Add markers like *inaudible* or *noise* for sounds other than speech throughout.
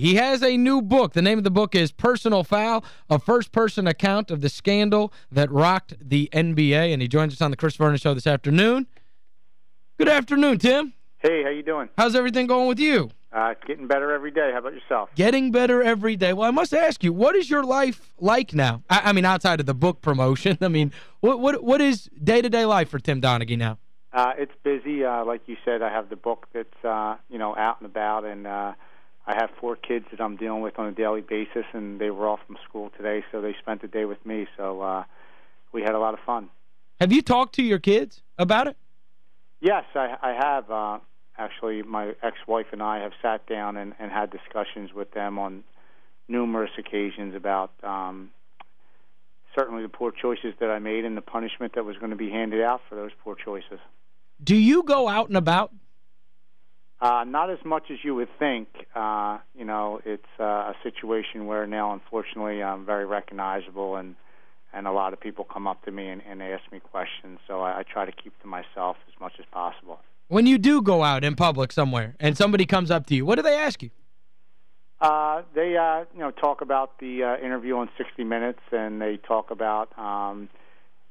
He has a new book. The name of the book is Personal Foul, a first-person account of the scandal that rocked the NBA. And he joins us on the Chris Vernon Show this afternoon. Good afternoon, Tim. Hey, how you doing? How's everything going with you? Uh, getting better every day. How about yourself? Getting better every day. Well, I must ask you, what is your life like now? I, I mean, outside of the book promotion. *laughs* I mean, what what what is day-to-day -day life for Tim Donaghy now? Uh, it's busy. Uh, like you said, I have the book that's, uh, you know, out and about, and uh, I have four kids that I'm dealing with on a daily basis, and they were off from school today, so they spent the day with me. So uh, we had a lot of fun. Have you talked to your kids about it? Yes, I, I have. Uh, actually, my ex-wife and I have sat down and, and had discussions with them on numerous occasions about um, certainly the poor choices that I made and the punishment that was going to be handed out for those poor choices. Do you go out and about? Uh, not as much as you would think. Uh, you know, it's uh, a situation where now, unfortunately, I'm very recognizable, and and a lot of people come up to me and, and ask me questions. So I, I try to keep to myself as much as possible. When you do go out in public somewhere and somebody comes up to you, what do they ask you? Uh, they, uh, you know, talk about the uh, interview on 60 Minutes, and they talk about, um,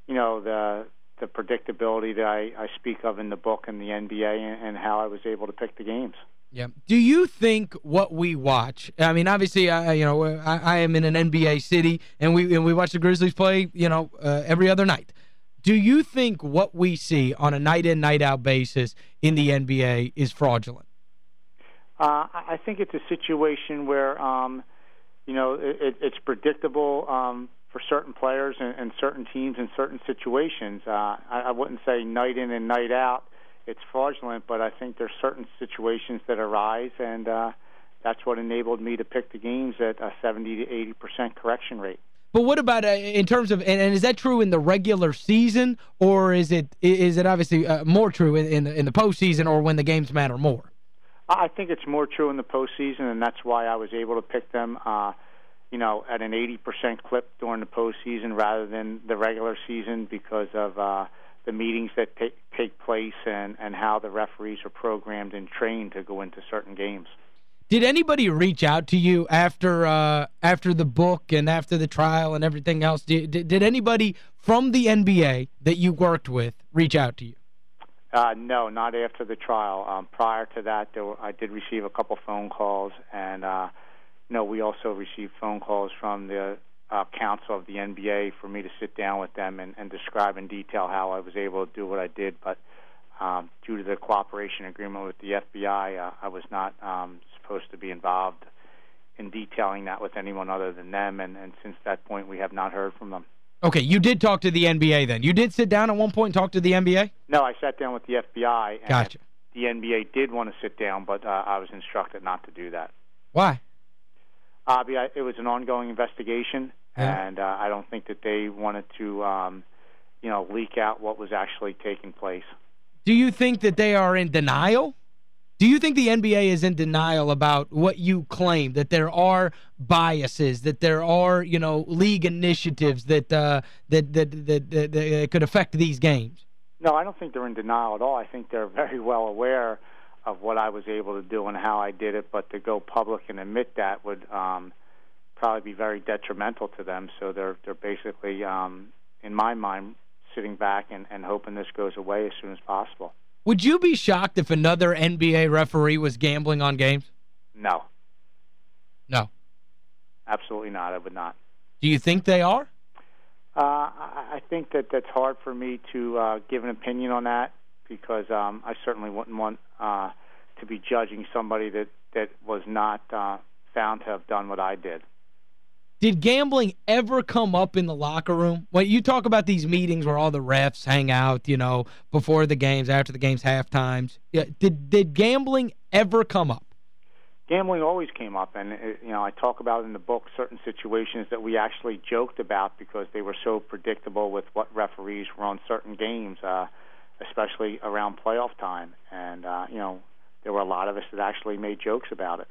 you know, the the predictability that I, I speak of in the book and the NBA and, and how I was able to pick the games. Yeah. Do you think what we watch, I mean, obviously, I, you know, I, I am in an NBA city, and we and we watch the Grizzlies play, you know, uh, every other night. Do you think what we see on a night-in, night-out basis in the NBA is fraudulent? Uh, I think it's a situation where, um, you know, it, it's predictable um, for certain players and, and certain teams in certain situations. Uh, I, I wouldn't say night in and night out it's fraudulent, but I think there's certain situations that arise, and uh, that's what enabled me to pick the games at a 70 to 80 percent correction rate. But what about uh, in terms of and, and, is that true in the regular season or is it is it obviously uh, more true in in the, in the postseason or when the games matter more? I think it's more true in the postseason, and that's why I was able to pick them. Uh, you know, at an 80% clip during the postseason rather than the regular season because of uh, the meetings that take take place and and how the referees are programmed and trained to go into certain games. Did anybody reach out to you after uh, after the book and after the trial and everything else? Did, did, anybody from the NBA that you worked with reach out to you? Uh, no, not after the trial. Um, prior to that, there were, I did receive a couple phone calls, and uh, no, we also received phone calls from the uh, counsel of the NBA for me to sit down with them and, and describe in detail how I was able to do what I did. But um, due to the cooperation agreement with the FBI, uh, I was not um, supposed to be involved in detailing that with anyone other than them. And, and since that point, we have not heard from them. Okay, you did talk to the NBA then. You did sit down at one point and talk to the NBA? No, I sat down with the FBI. And gotcha. The NBA did want to sit down, but uh, I was instructed not to do that. Why? Uh, it was an ongoing investigation, yeah. and uh, I don't think that they wanted to, um, you know, leak out what was actually taking place. Do you think that they are in denial? Do you think the NBA is in denial about what you claim, that there are biases, that there are, you know, league initiatives that, uh, that, that, that, that, that could affect these games? No, I don't think they're in denial at all. I think they're very well aware of what I was able to do and how I did it, but to go public and admit that would um, probably be very detrimental to them. So they're they're basically, um, in my mind, sitting back and, and hoping this goes away as soon as possible. Would you be shocked if another NBA referee was gambling on games? No. No. Absolutely not. I would not. Do you think they are? Uh, I think that that's hard for me to uh, give an opinion on that because um, I certainly wouldn't want uh, to be judging somebody that that was not uh, found to have done what I did. Did gambling ever come up in the locker room? When you talk about these meetings where all the refs hang out, you know, before the games, after the games, half times, yeah, did did gambling ever come up? Gambling always came up, and uh, you know I talk about in the book certain situations that we actually joked about because they were so predictable with what referees were on certain games. Uh, especially around playoff time. And uh, you know, there were a lot of us that actually made jokes about it.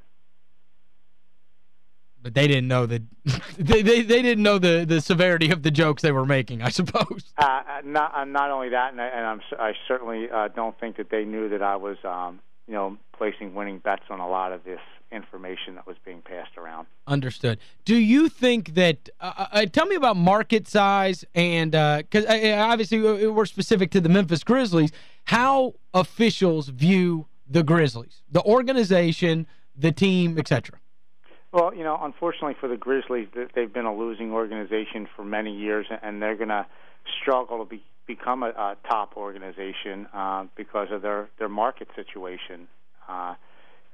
But they didn't know that *laughs* they, they they didn't know the the severity of the jokes they were making, I suppose. Uh, uh not uh, not only that, and, I, and I'm I certainly uh, don't think that they knew that I was um, you know, placing winning bets on a lot of this information that was being passed around. Understood. Do you think that uh, uh, uh tell me about market size and because uh, uh, obviously we're specific to the Memphis Grizzlies, how officials view the Grizzlies, the organization, the team, etc. Well, you know, unfortunately for the Grizzlies, they've been a losing organization for many years, and they're going to struggle to be, become a, a top organization uh, because of their their market situation. Uh,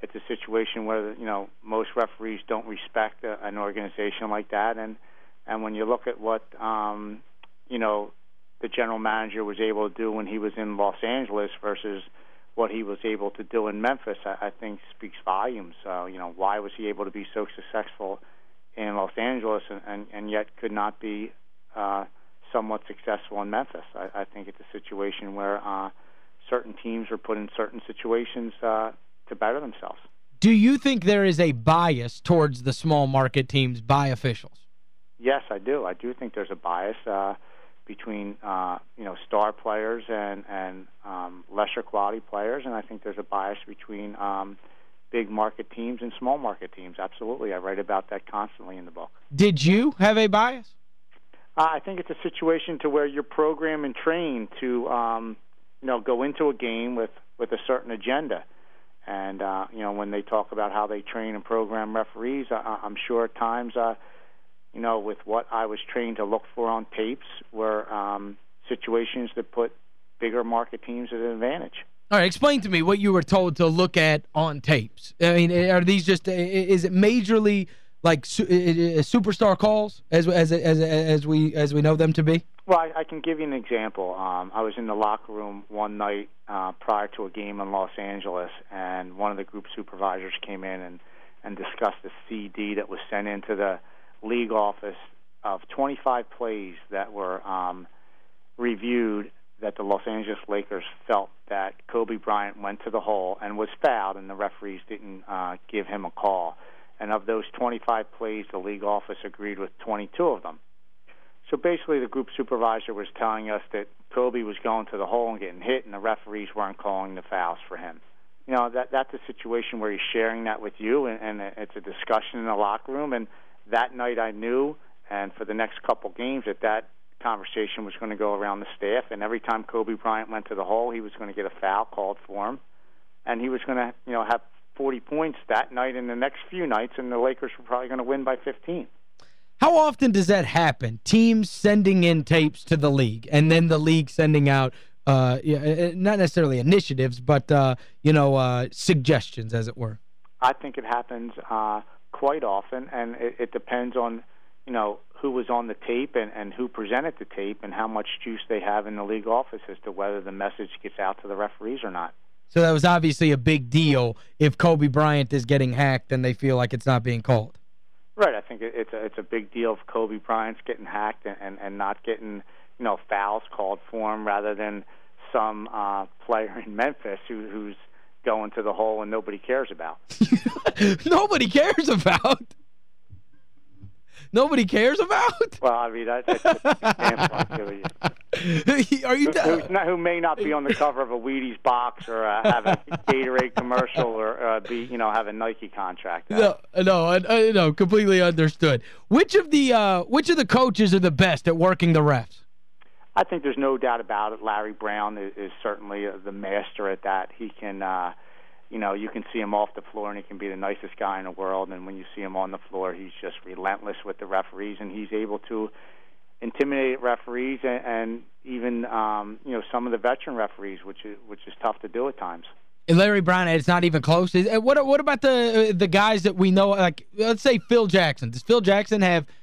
it's a situation where you know most referees don't respect a, an organization like that, and and when you look at what um, you know the general manager was able to do when he was in Los Angeles versus what he was able to do in Memphis, I, I think speaks volumes. Uh, you know, why was he able to be so successful in Los Angeles and, and, and yet could not be uh, somewhat successful in Memphis? I, I think it's a situation where uh, certain teams are put in certain situations uh, to better themselves. Do you think there is a bias towards the small market teams by officials? Yes, I do. I do think there's a bias. Uh, between uh, you know star players and and um, lesser quality players, and I think there's a bias between um, big market teams and small market teams. Absolutely, I write about that constantly in the book. Did you have a bias? Uh, I think it's a situation to where you're programmed and trained to um, you know go into a game with with a certain agenda. And uh, you know when they talk about how they train and program referees, I, I'm sure at times uh, you know, with what I was trained to look for on tapes were um, situations that put bigger market teams at an advantage. All right, explain to me what you were told to look at on tapes. I mean, are these just is it majorly like su superstar calls as as as as we as we know them to be? Well, I, I can give you an example. Um, I was in the locker room one night uh, prior to a game in Los Angeles, and one of the group supervisors came in and and discussed the CD that was sent into the league office of 25 plays that were um, reviewed that the Los Angeles Lakers felt that Kobe Bryant went to the hole and was fouled, and the referees didn't uh, give him a call. And of those 25 plays, the league office agreed with 22 of them. So basically, the group supervisor was telling us that Kobe was going to the hole and getting hit, and the referees weren't calling the fouls for him. You know that that's a situation where he's sharing that with you, and, and it's a discussion in the locker room, and that night I knew, and for the next couple games, that that conversation was going to go around the staff. And every time Kobe Bryant went to the hole, he was going to get a foul called for him, and he was going to, you know, have 40 points that night and the next few nights, and the Lakers were probably going to win by 15. How often does that happen? Teams sending in tapes to the league, and then the league sending out uh, not necessarily initiatives, but, uh, you know, uh, suggestions, as it were? I think it happens uh, quite often, and it, it depends on you know who was on the tape and, and who presented the tape and how much juice they have in the league office as to whether the message gets out to the referees or not. So that was obviously a big deal if Kobe Bryant is getting hacked and they feel like it's not being called. Right. I think it's a, it's a big deal if Kobe Bryant's getting hacked and, and, and not getting, you know, fouls called for him rather than some uh, player in Memphis who, who's – going to the hole and nobody cares about. *laughs* nobody cares about? Nobody cares about? Well, I mean, that's, that's *laughs* Are you who, not, who may not be on the cover of a Wheaties box or uh, have a Gatorade commercial or uh, be, you know, have a Nike contract. No, no, I, I, no, completely understood. Which of the uh, which of the coaches are the best at working the refs? I think there's no doubt about it. Larry Brown is, is certainly uh, the master at that. He can, uh, you know, you can see him off the floor, and he can be the nicest guy in the world. And when you see him on the floor, he's just relentless with the referees, and he's able to intimidate referees and, and even, um, you know, some of the veteran referees, which is which is tough to do at times. Larry Brown, it's not even close. Uh, what what about the uh, the guys that we know, like, let's say Phil Jackson. Does Phil Jackson have –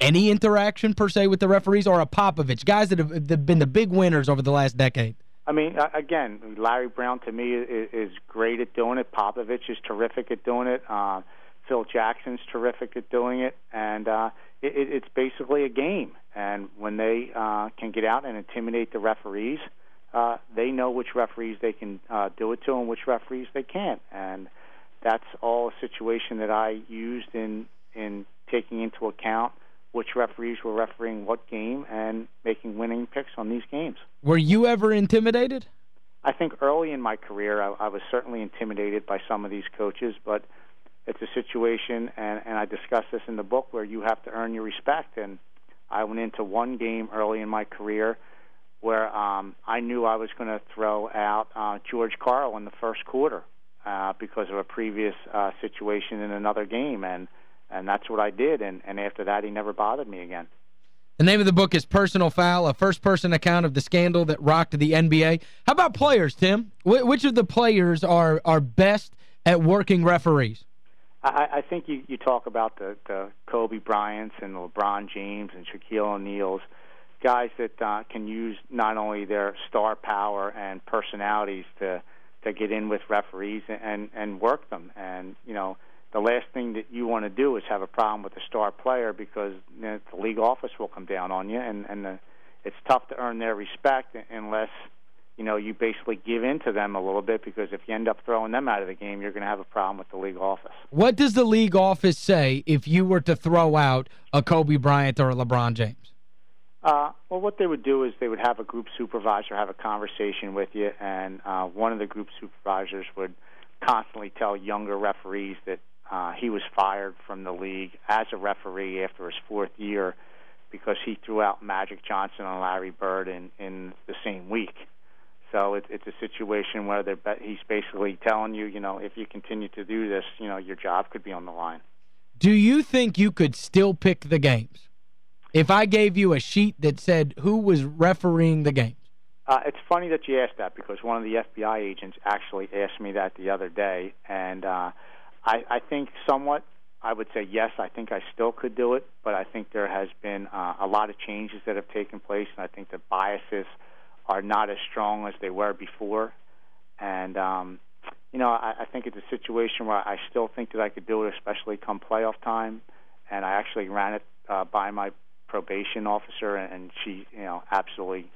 any interaction per se with the referees or a Popovich, guys that have been the big winners over the last decade? I mean, again, Larry Brown to me is, is great at doing it. Popovich is terrific at doing it. Uh, Phil Jackson's terrific at doing it, and uh, it, it's basically a game. And when they uh, can get out and intimidate the referees, uh, they know which referees they can uh, do it to and which referees they can't. And that's all a situation that I used in in taking into account which referees were refereeing what game and making winning picks on these games. Were you ever intimidated? I think early in my career, I, I was certainly intimidated by some of these coaches, but it's a situation, and, and I discuss this in the book, where you have to earn your respect. And I went into one game early in my career where um, I knew I was going to throw out uh, George Karl in the first quarter uh, because of a previous uh, situation in another game, and and that's what I did. And, and after that, he never bothered me again. The name of the book is Personal Foul, a first-person account of the scandal that rocked the NBA. How about players, Tim? Wh which of the players are are best at working referees? I, I think you, you talk about the, the Kobe Bryants and LeBron James and Shaquille O'Neal's, guys that uh, can use not only their star power and personalities to to get in with referees and and work them. And you know, the last thing that you want to do is have a problem with a star player because you know, the league office will come down on you, and and the, it's tough to earn their respect unless you know you basically give in to them a little bit because if you end up throwing them out of the game, you're going to have a problem with the league office. What does the league office say if you were to throw out a Kobe Bryant or a LeBron James? Uh, well, what they would do is they would have a group supervisor have a conversation with you, and uh, one of the group supervisors would constantly tell younger referees that uh, he was fired from the league as a referee after his fourth year because he threw out Magic Johnson and Larry Bird in in the same week. So it, it's a situation where they're, he's basically telling you, you know, if you continue to do this, you know, your job could be on the line. Do you think you could still pick the games? If I gave you a sheet that said who was refereeing the games? Uh, it's funny that you asked that because one of the FBI agents actually asked me that the other day, and uh, I, I think somewhat I would say yes. I think I still could do it, but I think there has been uh, a lot of changes that have taken place, and I think the biases are not as strong as they were before. And um, you know, I, I think it's a situation where I still think that I could do it, especially come playoff time. And I actually ran it uh, by my probation officer, and, and she, you know, absolutely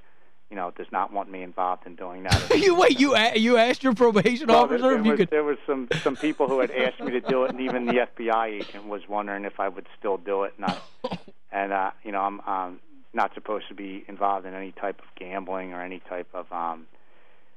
you know, does not want me involved in doing that. *laughs* you wait, you you asked your probation well, officer there, there if you was, could There was some some people who had asked me to do it and even the FBI agent was wondering if I would still do it and I, *laughs* and uh you know, I'm um not supposed to be involved in any type of gambling or any type of um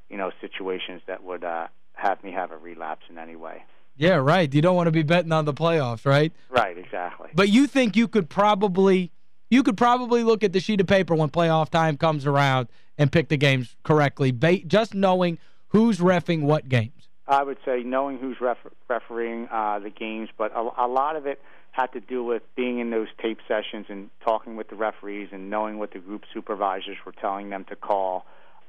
you know, situations that would uh have me have a relapse in any way. Yeah, right. You don't want to be betting on the playoffs, right? Right, exactly. But you think you could probably you could probably look at the sheet of paper when playoff time comes around and pick the games correctly, just knowing who's refing what games. I would say knowing who's ref refereeing uh, the games, but a, a lot of it had to do with being in those tape sessions and talking with the referees and knowing what the group supervisors were telling them to call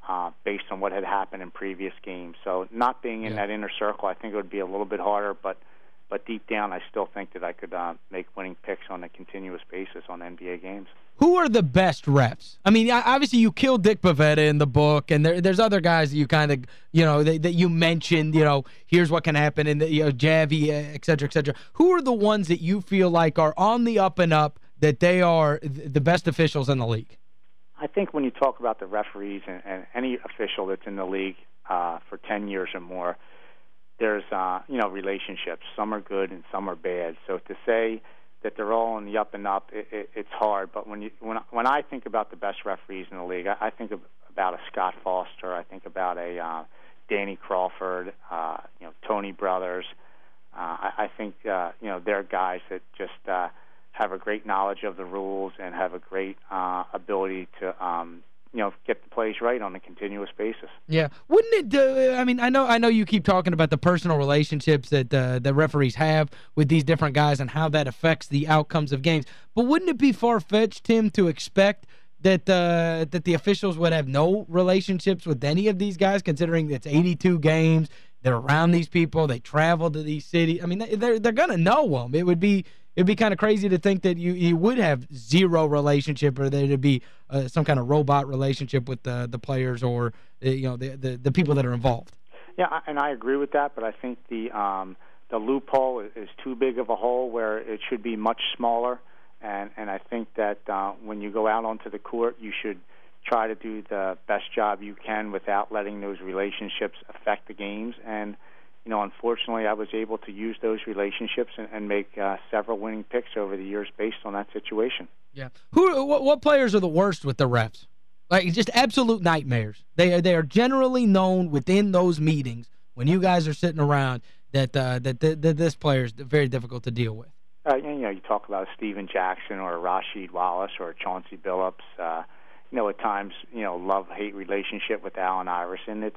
uh, based on what had happened in previous games. So not being in yeah. that inner circle, I think it would be a little bit harder, but – but deep down, I still think that I could uh, make winning picks on a continuous basis on NBA games. Who are the best refs? I mean, obviously you killed Dick Bavetta in the book, and there, there's other guys that you kind of, you know, that, that, you mentioned, you know, here's what can happen, and, you know, Javi, et cetera, et cetera. Who are the ones that you feel like are on the up and up, that they are the best officials in the league? I think when you talk about the referees and, and any official that's in the league uh, for 10 years or more – there's uh, you know relationships. Some are good and some are bad. So to say that they're all in the up and up, it, it, it's hard. But when you when when I think about the best referees in the league, I, I think of, about a Scott Foster. I think about a uh, Danny Crawford. Uh, you know Tony Brothers. Uh, I, I think uh, you know they're guys that just uh, have a great knowledge of the rules and have a great uh, ability to um, you know get the plays right on a continuous basis. Yeah. Wouldn't it uh, I mean I know I know you keep talking about the personal relationships that uh, the referees have with these different guys and how that affects the outcomes of games. But wouldn't it be far-fetched Tim to expect that uh, that the officials would have no relationships with any of these guys considering it's 82 games, they're around these people, they travel to these cities. I mean they're they're going to know them. It would be it'd be kind of crazy to think that you you would have zero relationship or there'd be uh, some kind of robot relationship with the the players or uh, you know the, the the people that are involved. Yeah, and I agree with that, but I think the um the loophole is too big of a hole where it should be much smaller and and I think that uh when you go out onto the court, you should try to do the best job you can without letting those relationships affect the games and you know, unfortunately, I was able to use those relationships and, and make uh, several winning picks over the years based on that situation. Yeah. Who? What, what players are the worst with the refs? Like, just absolute nightmares. They are, they are generally known within those meetings when you guys are sitting around that, uh, that, that, that this player is very difficult to deal with. Uh, you know, you talk about Stephen Jackson or Rasheed Wallace or Chauncey Billups. Uh, you know, at times, you know, love-hate relationship with Allen Iverson. It's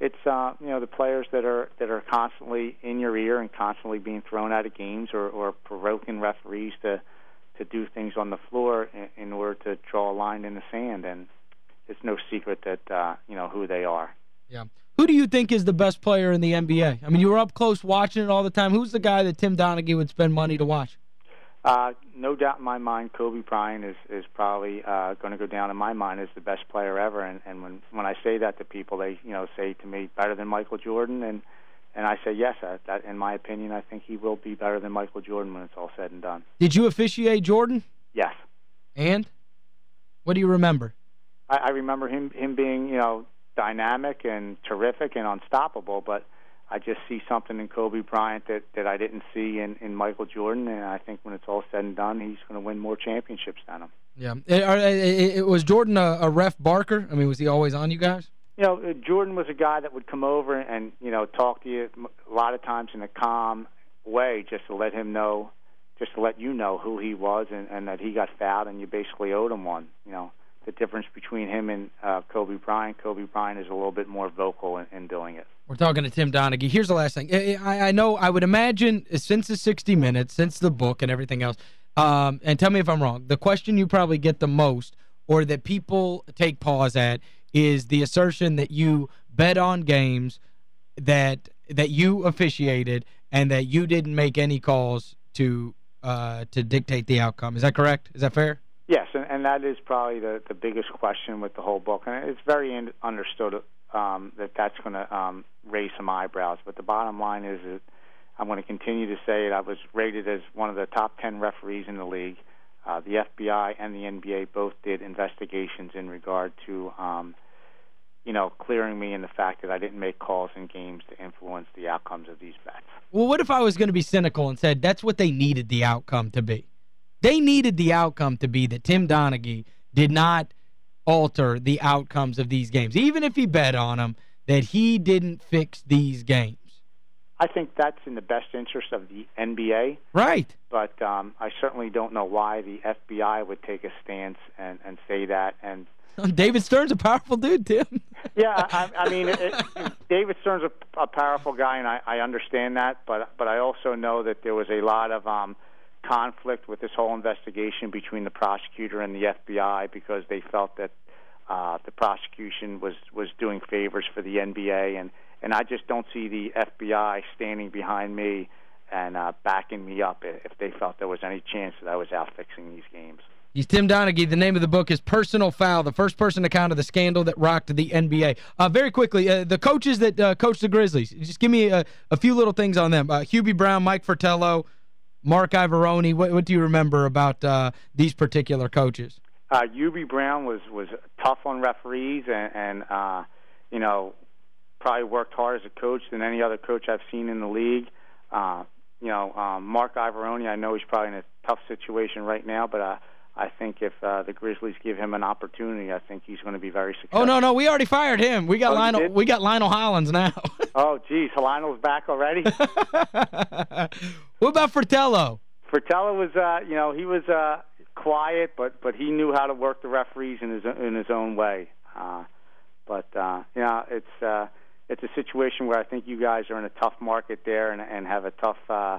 it's uh, you know the players that are that are constantly in your ear and constantly being thrown out of games or, or provoking referees to to do things on the floor in, in order to draw a line in the sand. And it's no secret that uh, you know who they are. Yeah. Who do you think is the best player in the NBA? I mean, you were up close watching it all the time. Who's the guy that Tim Donaghy would spend money to watch? Uh, no doubt in my mind, Kobe Bryant is is probably uh, going to go down in my mind as the best player ever. And, and when when I say that to people, they you know say to me better than Michael Jordan, and and I say yes. That, that in my opinion, I think he will be better than Michael Jordan when it's all said and done. Did you officiate Jordan? Yes. And what do you remember? I, I remember him him being you know dynamic and terrific and unstoppable, but I just see something in Kobe Bryant that that I didn't see in in Michael Jordan, and I think when it's all said and done, he's going to win more championships than him. Yeah. It, it, it, was Jordan a, a ref barker? I mean, was he always on you guys? You know, uh, Jordan was a guy that would come over and, you know, talk to you a lot of times in a calm way just to let him know, just to let you know who he was and, and that he got fouled and you basically owed him one, you know the difference between him and uh, Kobe Bryant. Kobe Bryant is a little bit more vocal in, in doing it. We're talking to Tim Donaghy. Here's the last thing. I, I know, I would imagine, since the 60 Minutes, since the book and everything else, um, and tell me if I'm wrong, the question you probably get the most or that people take pause at is the assertion that you bet on games that that you officiated and that you didn't make any calls to uh, to dictate the outcome. Is that correct? Is that fair? And, that is probably the, the biggest question with the whole book. And it's very in, understood um, that that's going to um, raise some eyebrows. But the bottom line is that I'm going to continue to say it. I was rated as one of the top 10 referees in the league. Uh, the FBI and the NBA both did investigations in regard to, um, you know, clearing me in the fact that I didn't make calls in games to influence the outcomes of these bets. Well, what if I was going to be cynical and said that's what they needed the outcome to be? They needed the outcome to be that Tim Donaghy did not alter the outcomes of these games. Even if he bet on them, that he didn't fix these games. I think that's in the best interest of the NBA. Right. But um, I certainly don't know why the FBI would take a stance and, and say that. And *laughs* David Stern's a powerful dude, Tim. *laughs* yeah, I, I mean, it, it, David Stern's a, a powerful guy, and I, I understand that. But but I also know that there was a lot of um, – conflict with this whole investigation between the prosecutor and the FBI because they felt that uh, the prosecution was was doing favors for the NBA, and and I just don't see the FBI standing behind me and uh, backing me up if they felt there was any chance that I was out fixing these games. He's Tim Donaghy. The name of the book is Personal Foul, the first-person account of the scandal that rocked the NBA. Uh, very quickly, uh, the coaches that uh, coached the Grizzlies, just give me a, a few little things on them. Uh, Hubie Brown, Mike Fratello, Marc Iavaroni, what, what do you remember about uh, these particular coaches? Uh, Hubie Brown was was tough on referees and, and uh, you know, probably worked hard as a coach than any other coach I've seen in the league. Uh, you know, um, Marc Iavaroni, I know he's probably in a tough situation right now, but uh, I think if uh, the Grizzlies give him an opportunity, I think he's going to be very successful. Oh no, no, we already fired him. We got oh, Lionel we got Lionel Hollins now. *laughs* oh, geez, Lionel's back already? *laughs* what about Fratello? Fratello was uh, you know, he was uh quiet, but but he knew how to work the referees in his in his own way. Uh but uh you know, it's uh it's a situation where I think you guys are in a tough market there and and have a tough uh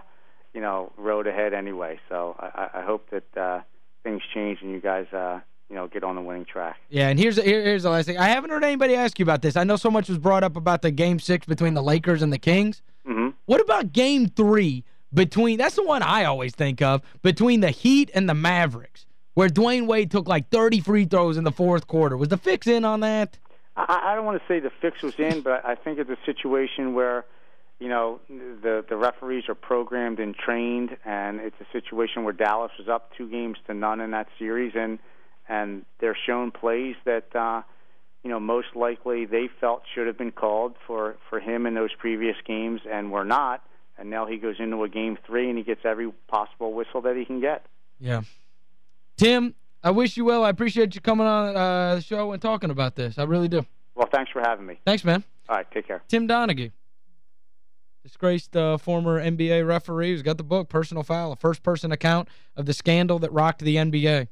you know, road ahead anyway. So I I hope that uh things change and you guys uh you know, get on the winning track. Yeah, and here's here, here's the last thing. I haven't heard anybody ask you about this. I know so much was brought up about the Game 6 between the Lakers and the Kings. Mm -hmm. What about Game 3 between, that's the one I always think of, between the Heat and the Mavericks, where Dwyane Wade took like 30 free throws in the fourth quarter. Was the fix in on that? I, I don't want to say the fix was in, but I think it's a situation where – you know, the the referees are programmed and trained, and it's a situation where Dallas was up two games to none in that series, and and they're shown plays that uh, you know most likely they felt should have been called for for him in those previous games and were not, and now he goes into a game three and he gets every possible whistle that he can get. Yeah, Tim, I wish you well. I appreciate you coming on uh, the show and talking about this. I really do. Well, thanks for having me. Thanks, man. All right, take care. Tim Donaghy. Disgraced uh, former NBA referee who's got the book, Personal Foul, a first-person account of the scandal that rocked the NBA.